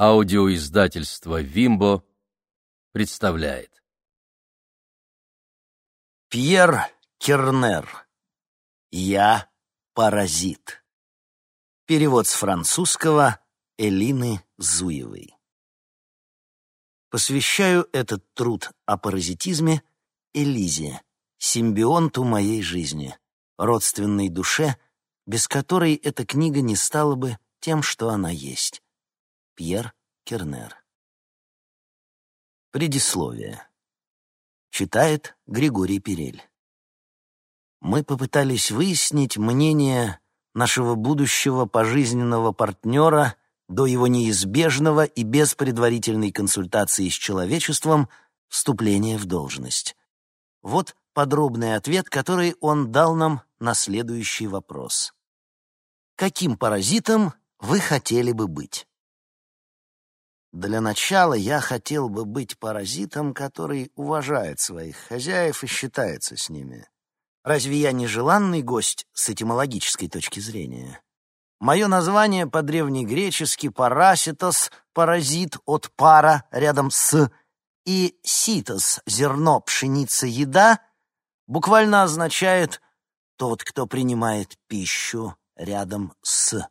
Аудиоиздательство «Вимбо» представляет. Пьер Кернер. Я паразит. Перевод с французского Элины Зуевой. Посвящаю этот труд о паразитизме Элизе, симбионту моей жизни, родственной душе, без которой эта книга не стала бы тем, что она есть. Пьер Кернер. Предисловие. Читает Григорий Перель. Мы попытались выяснить мнение нашего будущего пожизненного партнера до его неизбежного и без предварительной консультации с человечеством вступления в должность. Вот подробный ответ, который он дал нам на следующий вопрос. Каким паразитом вы хотели бы быть? Для начала я хотел бы быть паразитом, который уважает своих хозяев и считается с ними. Разве я не желанный гость с этимологической точки зрения? Мое название по-древнегречески «параситос» — паразит от «пара» рядом с и «ситос» — зерно, пшеница, еда буквально означает «тот, кто принимает пищу рядом с».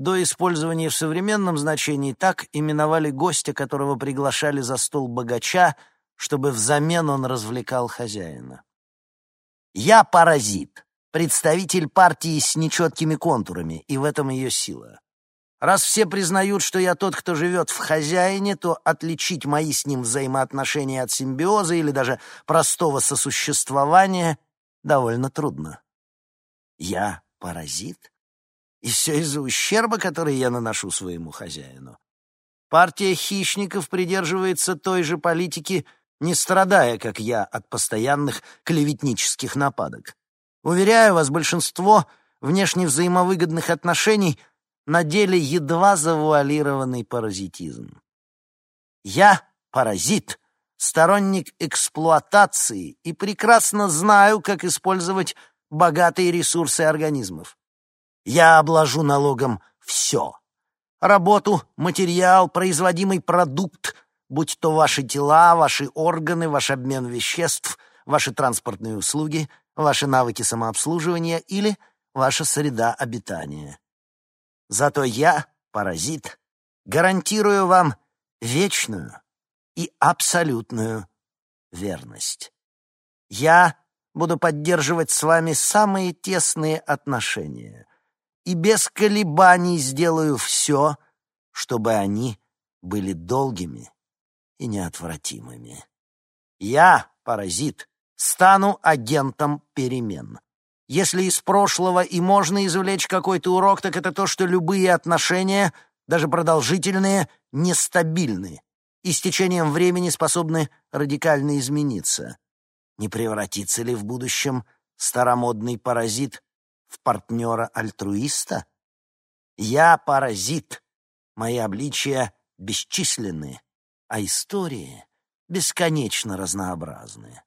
До использования в современном значении так именовали гостя, которого приглашали за стол богача, чтобы взамен он развлекал хозяина. «Я паразит, представитель партии с нечеткими контурами, и в этом ее сила. Раз все признают, что я тот, кто живет в хозяине, то отличить мои с ним взаимоотношения от симбиоза или даже простого сосуществования довольно трудно. Я паразит? И все из-за ущерба, который я наношу своему хозяину. Партия хищников придерживается той же политики, не страдая, как я, от постоянных клеветнических нападок. Уверяю вас, большинство внешне взаимовыгодных отношений на деле едва завуалированный паразитизм. Я паразит, сторонник эксплуатации и прекрасно знаю, как использовать богатые ресурсы организмов. Я обложу налогом все. Работу, материал, производимый продукт, будь то ваши тела, ваши органы, ваш обмен веществ, ваши транспортные услуги, ваши навыки самообслуживания или ваша среда обитания. Зато я, паразит, гарантирую вам вечную и абсолютную верность. Я буду поддерживать с вами самые тесные отношения, и без колебаний сделаю все, чтобы они были долгими и неотвратимыми. Я, паразит, стану агентом перемен. Если из прошлого и можно извлечь какой-то урок, так это то, что любые отношения, даже продолжительные, нестабильны и с течением времени способны радикально измениться. Не превратится ли в будущем старомодный паразит в партнера-альтруиста? Я паразит, мои обличия бесчисленны, а истории бесконечно разнообразны.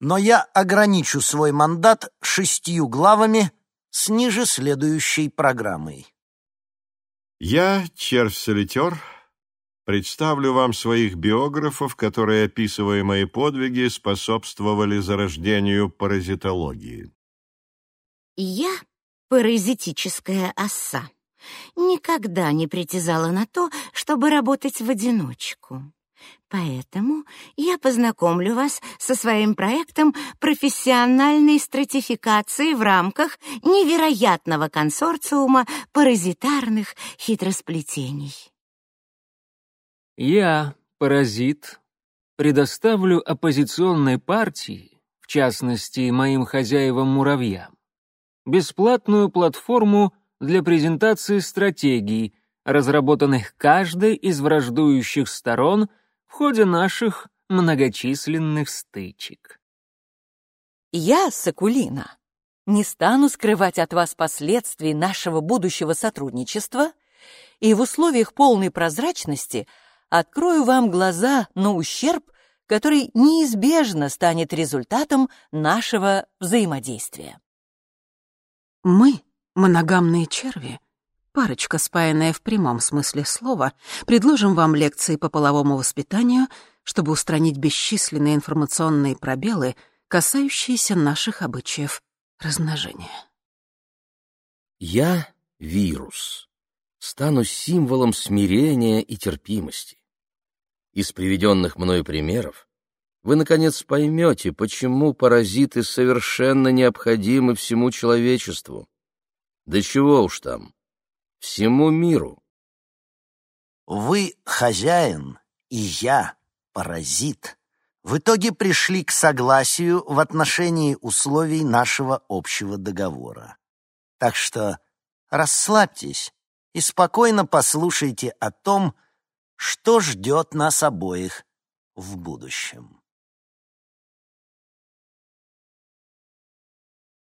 Но я ограничу свой мандат шестью главами с ниже следующей программой. Я, червь-солитер, представлю вам своих биографов, которые, описывая мои подвиги, способствовали зарождению паразитологии. Я паразитическая оса. Никогда не притязала на то, чтобы работать в одиночку. Поэтому я познакомлю вас со своим проектом профессиональной стратификации в рамках невероятного консорциума паразитарных хитросплетений. Я, паразит, предоставлю оппозиционной партии, в частности, моим хозяевам-муравьям, бесплатную платформу для презентации стратегий, разработанных каждой из враждующих сторон в ходе наших многочисленных стычек. Я, Сакулина, не стану скрывать от вас последствий нашего будущего сотрудничества и в условиях полной прозрачности открою вам глаза на ущерб, который неизбежно станет результатом нашего взаимодействия. Мы, моногамные черви, парочка, спаянная в прямом смысле слова, предложим вам лекции по половому воспитанию, чтобы устранить бесчисленные информационные пробелы, касающиеся наших обычаев размножения. Я — вирус. Стану символом смирения и терпимости. Из приведенных мною примеров вы, наконец, поймете, почему паразиты совершенно необходимы всему человечеству. Да чего уж там, всему миру. Вы хозяин, и я паразит. В итоге пришли к согласию в отношении условий нашего общего договора. Так что расслабьтесь и спокойно послушайте о том, что ждет нас обоих в будущем.